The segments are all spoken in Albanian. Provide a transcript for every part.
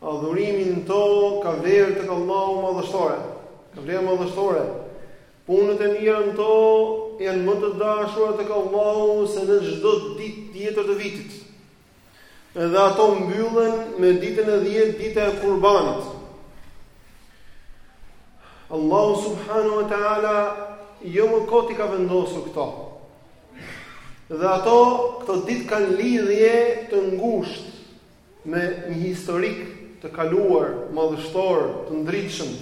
Adhurimi në to ka vlerë tek Allahu madhështore. Ka vlerë madhështore. Punët e mira në to janë më të dashura tek Allahu se në çdo ditë tjetër të vitit. Edhe ato mbyllen me ditën e 10 dita e Kurbanit. Allahu subhanahu wa taala jo më kot i ka vendosur këto. Dhe ato këto ditë kanë lidhje të ngushtë me një historik të kaluar madhështor të ndritshëm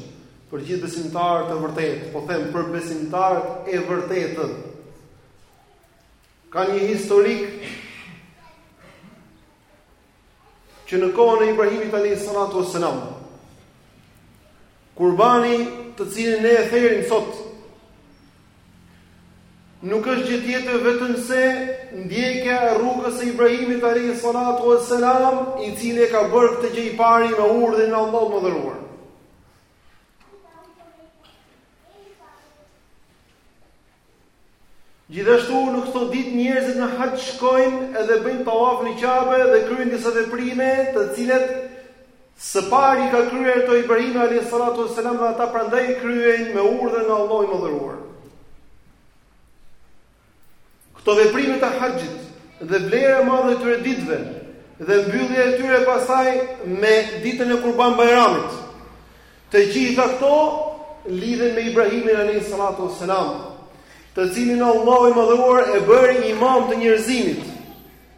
për gjithë besimtarët e vërtetë, po them për besimtarët e vërtetë. Ka një historik që në kohën e Ibrahimit alayhis salatu wassalam kurbani të cilin ne e therim sot Nuk është gjë tjetër vetëm se ndjekja e rrugës së Ibrahimit alayhi salatu wassalam, i cili e ka bërë këtë gjë i pari me urdhrin e Allahut madhëruar. Gjithashtu në këto ditë njerëzit në haxh shkojnë edhe bëjnë tawaf në Qabe dhe kryejnë disa veprime, të cilat Së pari i ka kryer këto Ibrahimi alayhi salatu wassalam dhe ata prandaj i kryejnë me urdhër nga Allahu i madhëruar. Këto veprime të haxhit dhe vlera e madhe e tyre ditëve dhe mbyllja e tyre pasaj me ditën e Kurban Bajramit. Të gjitha këto lidhen me Ibrahimin alayhi salatu wassalam, të cilin Allahu i madhëruar e bëri imam të njerëzimit.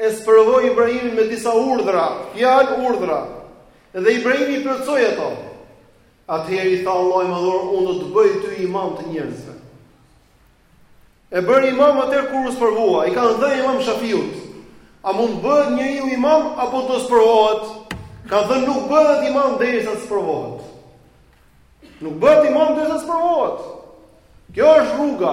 E sprovoi Ibrahimin me disa urdhra, fjalë urdhra, dhe Ibrahimi i plotësoi ato. Atëherë i tha Allahu i madhëruar, unë do të bëj ty imam të njerëzve. E bëri imam atëherë kur u sprovua, i kanë thënë imam Shafiut. A mund të bëhet njeriu imam apo do të sprovohet? Ka thënë nuk bëhet imam derisa të sprovohet. Nuk bëhet imam derisa të sprovohet. Kjo është rruga.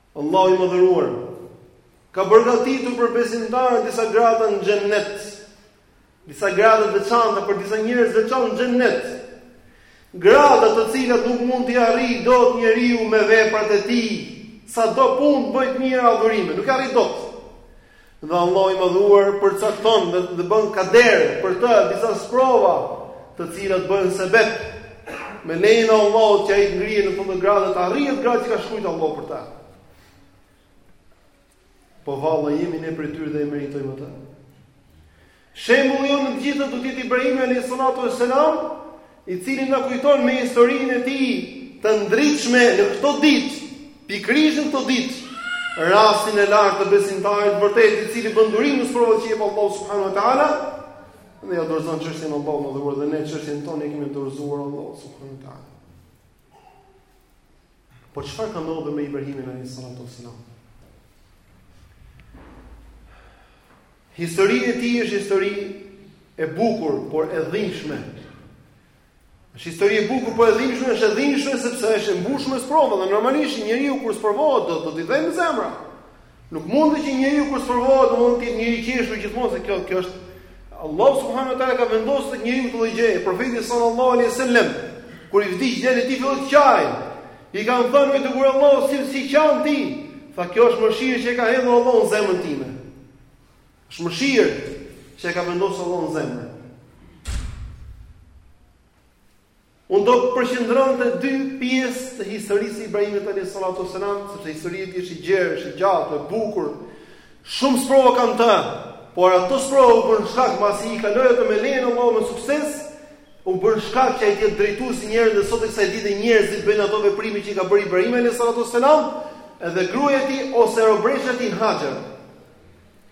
Allahu i madhëruar ka përgatitur për besimtarët disa grada në xhennet. Disa grada të veçanta për disa njerëz të veçantë në xhennet. Grada të cilat nuk mund t'i arrijë dot njeriu me veprat e tij, sa do punë bëjë të mira adhurime, nuk i arrijë dot. Dhe Allahu i Madhëruar përcakton dhe, dhe bën kader për të disa sprova, të cilat bëhen sebet me lejen e Allahut që ai të ngrihet në fund te grada, të arrijë atë gradë që ka shkruajtur Allahu për të. Po vallë jemi ne prej tyre dhe e meritojmë atë. Shembulli jonë mbi të gjithë do të jetë Ibrahimi alayhi salatu wassalam, i cili na kujton me historinë e tij të ndritshme në këto ditë, pikërisht në këto ditë, rastin e lartë të besimtarit të vërtetë i cili bën durim në sprovat që i jep Allahu subhanahu wa taala, dhe ja dorëzon çështjen Allahut të madhëruar dhe ne çështjen tonë e kemi dorëzuar Allahut subhanahu wa taala. Po çfarë ka ndodhur me Ibrahimin alayhi salatu wassalam? Historia e tij është histori e bukur, por e dhimbshme. Është histori e bukur, por e dhimbshme, është e dhimbshme sepse është e mbushur me sprova dhe normalisht njeriu kur sprovohet do t'i dhembë zemra. Nuk mundet që njeriu kur sprovohet mund të jetë njeri i qeshur gjithmonë se kjo kjo është Allah subhanahu wa taala ka vendosur tek njeriu këtë gjë. Profeti sallallahu alaihi wasallam kur i vdiq djali i tij filloi të qajë. I kanë thënë i Dërguar i Allahut si si qan ti. Tha kjo është mëshirë që e ka hedhur Allahu në zemrën time. Është mëshirë që e ka vendosur Allahu në zemër. Unë do të përqendrohem te dy pjesë të historisë së Ibrahimit alayhi salatu wassalam, sepse historia e tij është e gjerë, është e gjatë, e bukur. Shumë sprova ka në të, por ato sprova u bënë shkak pasi i kaloi ato me lejen e Allahut me sukses, u bënë shkak që ai të jetë drejtues i njerëzve dhe sot e kësaj dite njerëzit bëjnë ato veprime që i ka bërë Ibrahim alayhis salatu wassalam dhe gruaja e tij ose robëresha e tij Haxher.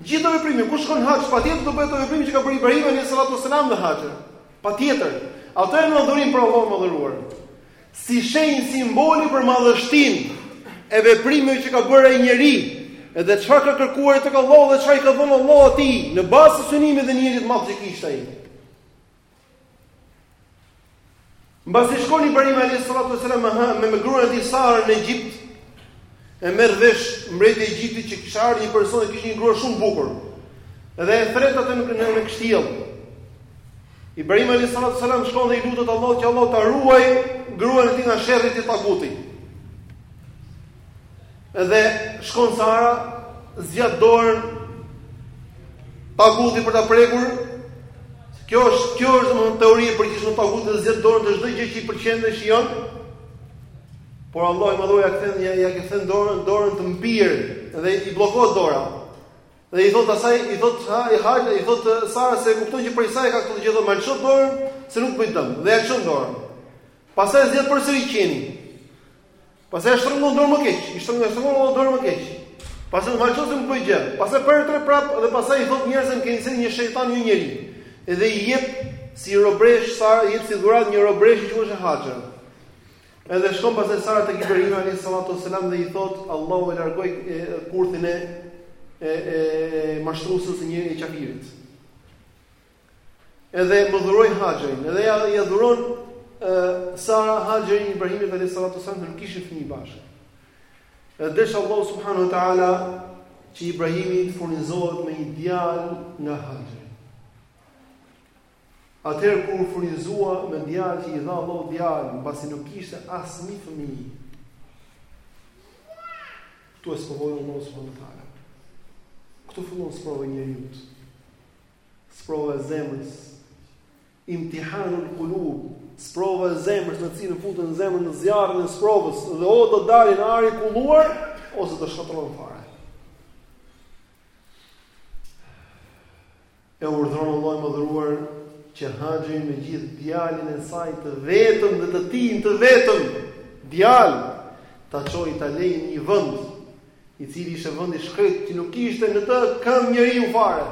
Gjithë ato veprime kush shkon Haxh patjetër do bëjë ato veprime që ka bërë Ibrahim alayhis salatu wassalam dhe Haxher. Patjetër, ato janë adhurim për Allahun e madhëruar. Si shenjë simboli për madhështinë e veprimeve që ka bërë ai njeri, edhe çfarë ka kërkuar tek Allahu dhe çfarë i ka dhënë Allahu atij në bazë të synimit dhe nijetit të madh që kishte ai. Mbasi shkon Ibrahim alayhis salatu wassalam me me gruan e tij Sara në Egjipt, e merr vesh mbreti i Egjiptit që kishte ardhur një person që kishte një grua shumë të bukur. Dhe e thret atë në në, në kështjellë. Ibrahim alayhis salatu wassalam shkon dhe i lutet Allahut që Allahu ta ruajë gruan e tij nga sherri i tagutit. Edhe shkon Sara, zgjat dorën taguti për ta prekur. Kjo është kjo është domthon teori e përgjithshme taguti e zgjat dorën te çdo gjë që i pëlqen dhe shijon. Por Allahu i madhëruar ja ja kthen dorën dorën të mpirë dhe i bllokohet dora. Dhe i thot asaj i thot ha i hajt i thot Sarës e kupton që prej saj e ka këtë gjë thot ma lësho dorën se nuk të bëj dëm dhe ja lëshon dorën. Pastaj zgjat përsëri qeni. Pastaj e shtrëngon dorën më keq, i shtrëngon shtrëngon dorën më keq. Pastaj vazhdon të bëj gjë. Pastaj për tre prap dhe pastaj i thot njerëzve më keni sjell një shejtan jo njeri. Edhe i jep si robresh sa i jep si dhurat një robresh që është Haxheri. Edhe shkon pastaj Sara tek Ibrahim alayhi salatu wasalam dhe i thot Allahu e largoi kurthin e e e mashtruesës e njeriut qafirit. Edhe më dhuroi Haxherin, edhe ja ia dhuron ë Sara Haxherin Ibrahimit alayhis salatu wasallam, nuk kishin fëmijë bashkë. Edhe desh Allahu subhanahu wa taala që Ibrahimi të furnizohet me një djalë nga Haxheri. Atëherë kur furnizua me djalë që i dha Allahu djalë, pasi nuk kishte asnjë fëmijë. Ktu e sfolloi Allahu subhanahu wa taala. Ktu fillon sprova e njeriu. Sprova e zemrës. Imtihanul qulub, sprova e zemrës në të cilën futen zemrat në zjarrin e sprovës dhe o do dalin ar i kulluar ose do shkatërrohen fare. E urdhëron Allahu i madhëruar që Haxherin me gjithë djalin e saj të vetëm dhe të tijin të vetëm djal ta çojë ta lejë në një vend i cili ishte vend i shkret që nuk kishte në të këmbë njeriu fare.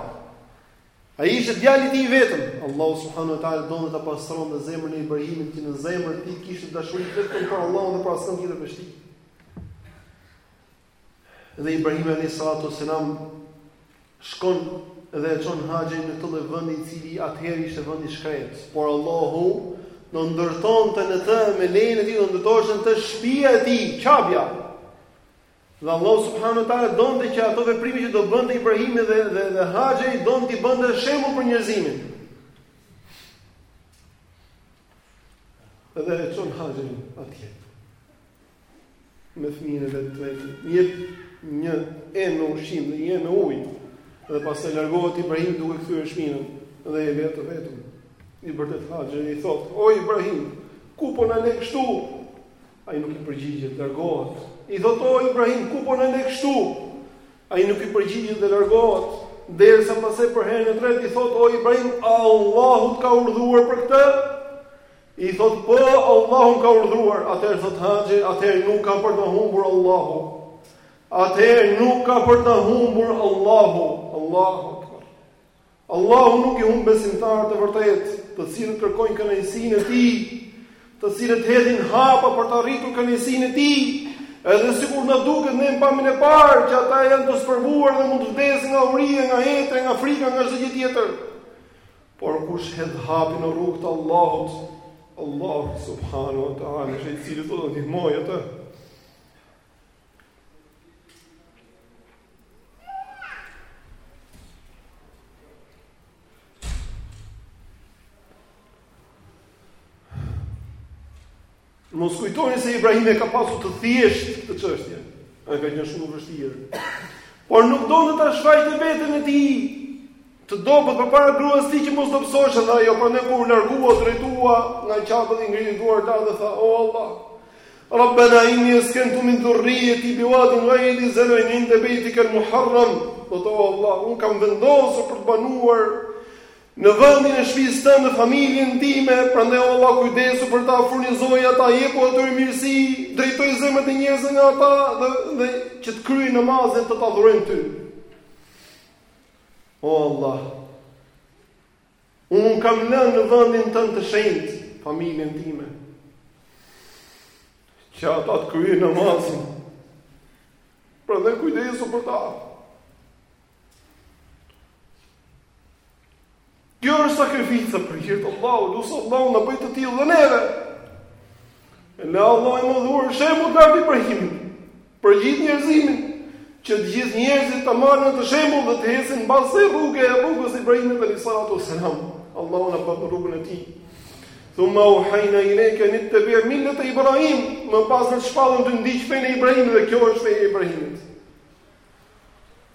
Ai ishte djali i tij vetëm. Allahu subhanahu wa taala donte ta pastronte zemrën e Ibrahimit që në zemër të tij kishte dashuri vetëm për Allahun dhe për asnjë tjetër veç tij. Dhe Ibrahim alayhi salatu selam shkon dhe e çon Haxherin në këtë vend i cili atëherë ishte vend i shkret, por Allahu do ndërtonte në të me lejen e tij do ndërtohesh në të shtëpia e tij, Qabja. Dhe Allahu subhanahu wa taala donte që ato veprime që do bënte Ibrahimi dhe dhe, dhe Haxheri donte t'i bënte shembull për njerëzimin. Edhe e çon Haxherin atje. Me fëmijën e vet i jep një enë ushqim dhe një enë ujë. Dhe pastaj largohet Ibrahimi duke kthyer shpinën dhe e lë atë vetëm. I bërtet Haxheri i thotë: "O Ibrahim, ku po na lë kështu? Ai nuk i përgjigjet, largohet. I thotë o Ibrahim, ku po na le kështu? Ai nuk i përgjigjet dhe largohet. Derisa pastaj për herën e tretë i thotë o Ibrahim, Allahu të ka urdhëruar për këtë? I thotë po, Allahu ka urdhëruar. Atëherë thotë Haxheri, atëherë nuk ka për t'na humbur Allahu. Atëherë nuk ka për t'na humbur Allahu. Allahu Allahu nuk i humb besimtarët e vërtetë, të cilët kërkojnë kënaqësinë e Tij, të cilët hedhin hapa për të arritur kënaqësinë e Tij, edhe sikur na duket në pamjen e parë që ata janë të sprovuar dhe mund të vdesin nga uria, nga etja, nga frika, nga çdo gjë tjetër. Por kush hedh hapin në rrugë të Allahut, Allahu subhanahu wa taala është ai i cili do ta ndihmojë atë. Mos kujtoni se Ibrahimi e ka pasur të thjeshtë këtë çështje. Ajo ka qenë shumë vështirë. Por nuk donte ta shfaqte vetën e tij. Të dobët përpara gruas tij që mos dobësohesh edhe ajo, prandaj kur u largua drejtua nga Qabja ngriti duart lart dhe tha, O Allah, Rabbana inni askantu min dhurriyyati biwadin ghayri dhi zar'in 'inda baytika al-muharram. O Allah, un kam vendosur për të banuar në vendin e shtëpisë tënde familjen time, prandaj o Allah kujdesu për ta furnizoji ata jepu atyre mirësi, drejtoji zemrat e njerëzve nga ata dhe, dhe që të kryejnë namazin të ta dhurojnë ty. O Allah, unë i kam lënë në vëndin tënd të shenjtë, familjen time, që ata të kryejnë namazin, prandaj kujdesu për ta. Kjo është sakrifica për hir të Allahut, lus Allahun të na bëjë të tillë dhe neve. E la Allahu i madhëruar shembull Ibrahimin, për gjithë njerëzimin, që të gjithë njerëzit ta marrin si shembull dhe të ecin mbas rrugës e rrugës Ibrahimit alayhi salatu wasalam. Allahu na bëftë në rrugën e tij. Thumma uhayna ilayka an tattabi' millat Ibrahim, më pas ne të shpallëm ty ndiq fenë e Ibrahimit dhe kjo është feja e Ibrahimit.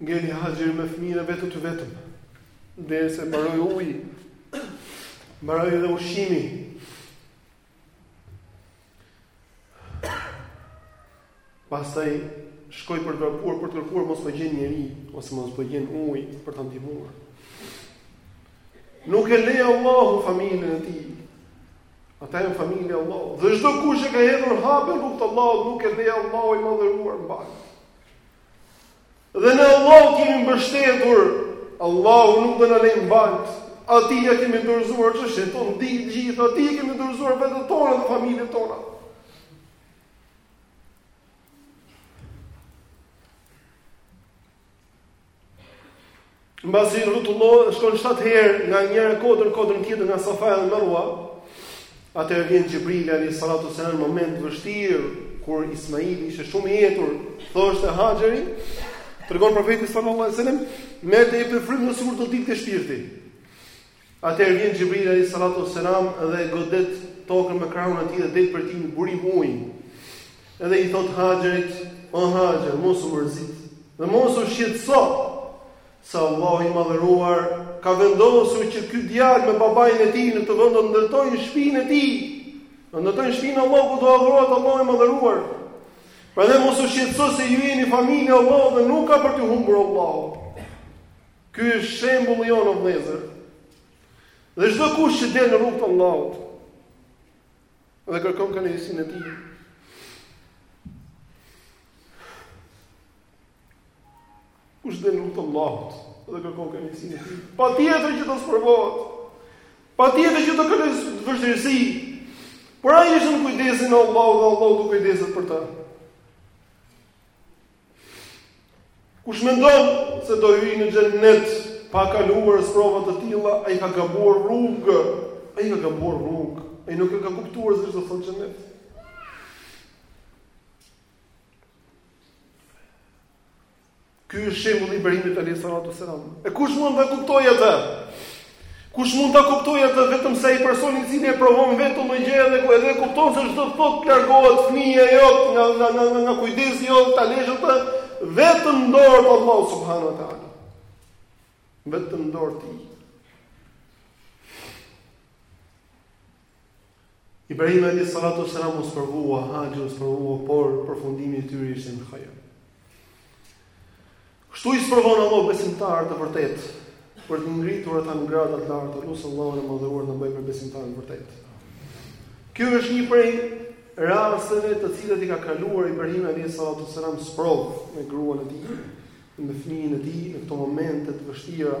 Ngeli Haxherja me fëmijën e vet të vetëm, derisa mbaroi uji, mbaroi edhe ushqimi. Pastaj shkoi për të vrapuar, për të kërkuar, mos po gjen njeri, ose mos po gjen ujë, për ta ndihmuar. Nuk e le Allahu familjen e tij, Ata janë familja e Allahut. Dhe çdokush që ka hedhur hapin në rrugë të Allahut nuk e le Allahu i madhëruar mbaj. Dhe në Allahun jemi mbështetur, Allahu nuk do na lejë mbaj. Atij ia kemi dorëzuar çështjen tonë të gjithë, atij ia kemi dorëzuar veten tonë dhe familjen tonë. Mbasi rrotullohet, shkon 7 herë nga njëra kodër në kodrën tjetër nga Safa edhe Marwa. Atëherë vjen Xhibrili alayhi salatu selam në moment të vështirë kur Ismail ishte shumë i etur, thoshte Haxheri, tregon profeti sallallahu alajhi wasallam, merrte i pari frymë sikur do dilte shpirti. Atëherë vjen Xhibrili alejhi salatu ves selam dhe e godet tokën me krahun e tij dhe del prej tij një burim uji. Edhe i thotë Haxherit, "O Haxher, mos u mërzit dhe mos u shqetëso, se Allahu i madhëruar ka vendosur që ky djalë me babain e tij në këtë vend do të ndërtojnë shpinën e tij. Do ndërtojnë shpinën e Allahut ku do adhurohet Allahu i madhëruar. Prandaj mos u shqetëso se ju jeni familja e Allahut dhe nuk ka për t'ju humbur Allahu." Ky është shembulli ynë o vëllezër. Dhe çdokush që del në rrugë të Allahut dhe kërkon kënaqësinë e tij. Kush del në rrugë të Allahut dhe kërkon kënaqësinë e tij, patjetër që do të sprovohet. Patjetër që do të ketë vështirësi. Por ai është në kujdesin e Allahut dhe Allahu do kujdeset për ta. Kush mendon se do hyjë në xhennet pa kaluar sprova të tilla, ai ka gabuar rrugë, ai ka gabuar rrugë, ai nuk e ka kuptuar se ç'do të thotë xhennet. Ky është shembulli i Ibrahimit alayhis salatu wassalam. E kush mund ta kuptojë atë? Kush mund ta kuptojë atë vetëm se ai personi i cili e provon vetë një gjë dhe ky edhe kupton se ç'do të thotë largohet fëmija jot nga nga nga nga, nga kujdesi jot ta lësh atë vetëm n'dorë të Allahut subhanahu wa taala. Vetëm n'dorë të tij. Ibrahim alayhi salatu wassalam u sprovua, Haxheri u sprovua, por përfundimi i tyre ishte në hajër. Kështu i sprovon Allah besimtarët e vërtetë për të ngritur ata në grada të larta, lusim Allahun e madhëruar të na bëjë prej besimtarëve të vërtetë. Kjo është një prej rasteve të cilat i ka kaluar Ibrahim alayhi salatu wassalam sprovë me gruan e tij, me fëmijën e tij në këto momente të vështira,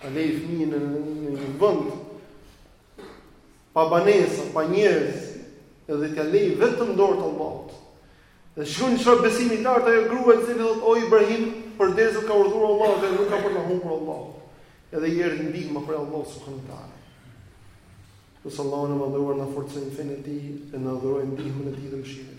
ta lejë fëmijën në një vend pa banesa, pa njerëz, edhe t'ja lejë vetëm n'dorë të Allahut. Dhe shiko çfarë besimi të lartë ajo grua që thotë o Ibrahim, përderisa të ka urdhëruar Allahu dhe nuk ka për të na humbur Allahu. Edhe i erdhi ndihma prej Allahut subhanuhu teala. Allahu i madhëruar na forcoftë në fenë e tij dhe na dhuroftë ndihmën e tij dhe mëshirën.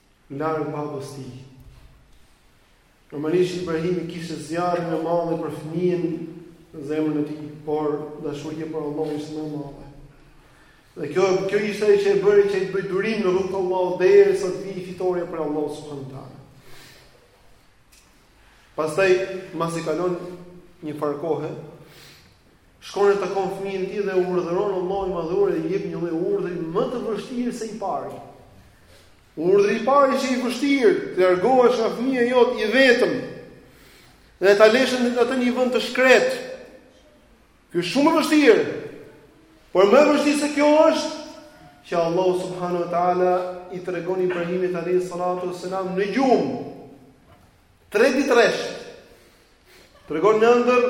Larg babës tij. Normalisht Ibrahimi kishte zjarrin e madhe për fëmijën në zemrën e tij, por dashuria për Allahun ishte më e madhe. Dhe kjo kjo ishte ajo që e bëri që të bëjë durim në rrugën e Allahut derisa të vijë fitorja prej Allahut subhanuhu teala. Pastaj, masi kalon një farë kohe, Shkon e takon fëmijën e tij dhe urdhëron Allahu i Madhëruar dhe i jep një lloj urdhri më të vështirë se i pari. Urdhri i parë ishte i vështirë, të largohesh nga fëmija jot i vetëm. Dhe ta lësh atë në një vend të shkretë. Ky është shumë e vështirë. Por më e vështirë se kjo është që Allahu subhanahu wa taala i tregon Ibrahimit alayhi salatu wassalam në gjumë. Tre ditë rresht. Tregon në ëndërr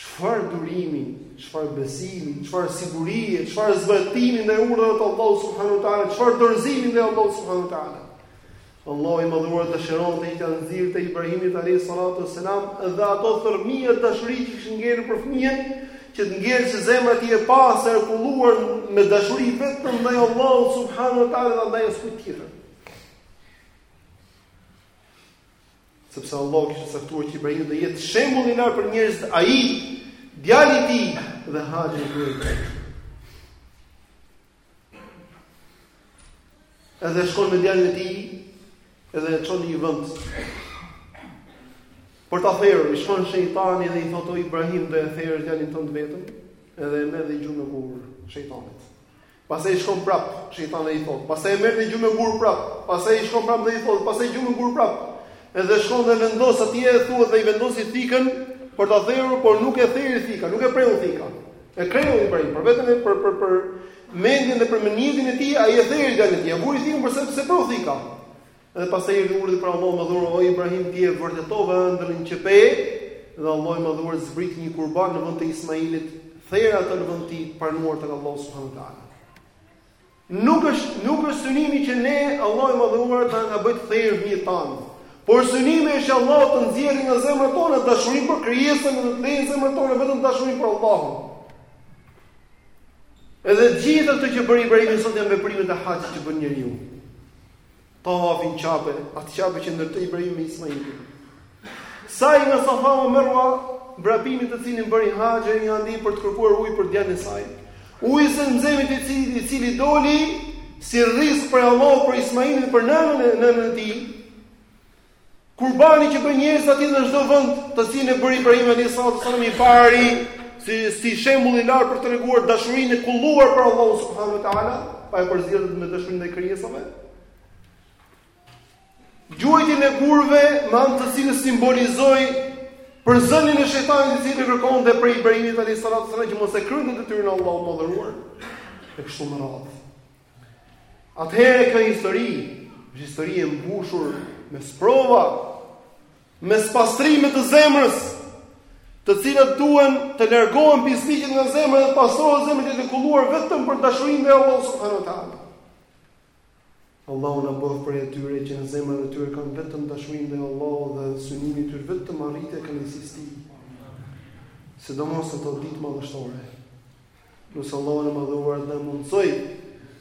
Çfarë durimi, çfarë besimi, çfarë sigurie, çfarë zbatimi ndaj urdhrave të Allahut subhanuhu teala, çfarë dorëzimi ndaj Allahut subhanuhu teala. Allahu i Madhëruar dëshironte t'ia nxirrte Ibrahimit alayhi salatu wasalam dhe ato thërrmija dashurie që kishin ngelur për fëmijën, që të ngelë zemra e tij e pastër, e kulluar me dashuri vetëm ndaj Allahut subhanuhu teala dhe ndaj askuj tjetër. Sepse Allahu kishte caktuar që Ibrahimi do të jetë shembull i lartë për njerëzit, ai, djali i tij dhe Haxheri i tij. Edhe shkon me djalin e tij, edhe e çon në një vend për ta therur, i shkon shejtani dhe i thotë o Ibrahim do e therësh djalin tënd të vetëm, edhe e merr dhe e gjun me gur shejtanin. Pastaj i shkon prap, shejtani dhe i thotë, pastaj e merr dhe e gjun me gur prap, pastaj i shkon prap dhe i thotë, pastaj e gjun me gur prap. Edhe shkon dhe vendos atje e thua dhe i vendosi thikën për ta therur, por nuk e theri thika, nuk e preu thika. E kreu Ibrahimi për veten për për për mendjen dhe për nijetin e tij, ai e theri djalin e tij, e vuri thikën por s'e s'e preu thika. Dhe pastaj erdhi urdhri prej Allahut të Madhëruar o Ibrahim ti e vërtetove ëndrrën që pe dhe Allahu i Madhëruar zbriti një kurban në vend të Ismailit, theri atë në vend të tij, pranuar tek Allahu subhanahu wa taala. Nuk është nuk është synimi që ne Allahu i Madhëruar të na bëjë të therim fëmijët tanë. Por synimi është Allahu të nxjerrë nga zemrat tona dashurinë për krijesën dhe të lërë në zemrat tona vetëm dashurinë për Allahun. Edhe gjithë ato që bëri Ibrahimi sot janë veprime të haxhit që bën njeriu. Tavafi në Qabe, atë Qabe që ndërtoi Ibrahimi me Ismailin. Saji në Safa e Merva, vrapimi të cilin bëri Haxheri një andi për të kërkuar ujë për djalin e saj. Uji i Zemzemit i cili, i cili doli, si rrisk prej Allahut, për Ismailin, për nënën e nënën e tij, Kurbani që bëjnë njerëzit aty në çdo vend, të cilin e bëri Ibrahimi alayhis salatu wassalam i pari, si si shembull i lartë për të treguar dashurinë e kulluar për Allahun subhanuhu teala, pa e përzier me dashurinë ndaj krijesave. Gjuajtjen e gurëve me anë të cilës simbolizoi përzënien e shejtanit i cili kërkonte prej Ibrahimit alayhis salatu wassalam që mos e kryente detyrën e Allahut të madhëruar, e kështu me radhë. Atëherë kjo histori, është histori e mbushur me sprova, me spastrime të zemrës, të cilat duhen të largohen pisllëqet nga zemra dhe të pastrohet zemra e kulluar vetëm për dashurinë e Allahut subhanuhu teala. Allahu na bëftë prej atyre që në zemrat e tyre kanë vetëm dashurinë ndaj Allahut dhe synimin e tyre vetëm arritjen e kënaqësisë së tij. Sidomos këto ditë madhështore. Lus Allahun e madhëruar të na mundësojë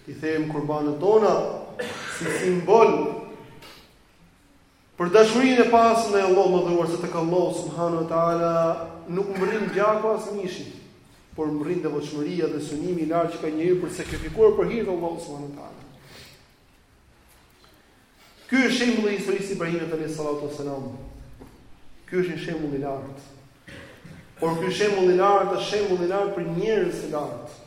t'i therim kurbanët tona si simbol për dashurinë e pastër ndaj Allahut të madhëruar se tek Allahu subhanu e ta'ala nuk mbërrin gjaku as mishi por mbërrin devotshmëria dhe synimi i lartë që ka njeriu për të sakrifikuar për hir të Allahut subhanu e ta'ala Ky është shembulli i historisë së Ibrahimit alayhis salatu wassalam. Ky është një shembull i lartë. Por ky shembull i lartë është shembull i lartë për njerëz të lartë.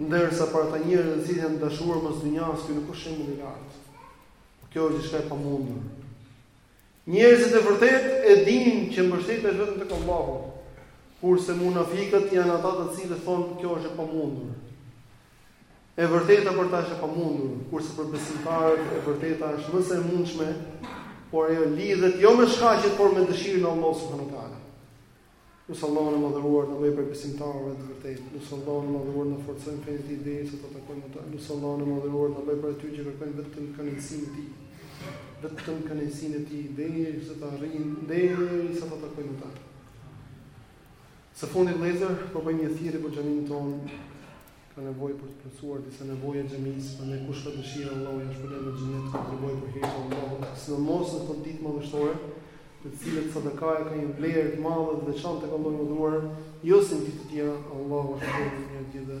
Ndërsa për ata njerëz të cilët janë dashuruar mas dynjas, ky nuk është shembull i lartë. Kjo është diçka e pamundur. Njerëzit e vërtetë e dinë që mbështetja është vetëm tek Allahu. Kurse munafikët janë ata të cilët thonë kjo është e pamundur. E vërteta për ta është e pamundur, kurse për besimtarët e vërteta është më se e mundshme, por ajo lidhet jo me shkaqet, por me dëshirën e Allahut subhanuhu teala. Lus Allahun e madhëruar na bëjë prej besimtarëve të vërtetë, lus Allahun e madhëruar na forcojë në fenë e tij derisa ta takojmë atë, lus Allahun e madhëruar na bëjë prej atyre që kërkojnë vetëm kënaqësinë e tij, vetëm kënaqësinë e tij, derisa ta arrijnë, derisa ta takojnë atë. Së fundi vëllezër, po bëjmë një thirrje për xhaminë tonë, ka nevojë për të plotësuar disa nevoja të xhamisë, prandaj kush ka dëshirë Allahu ja shpërbleftë me xhenet, të kontribuojë për hir të Allahut, sidomos në këto ditë madhështore, në të cilat sadakaja ka një vlerë të madhe dhe të veçantë tek Allahu i madhëruar, jo si në ditë të tjera, Allahu ju shpërbleftë të gjithëve.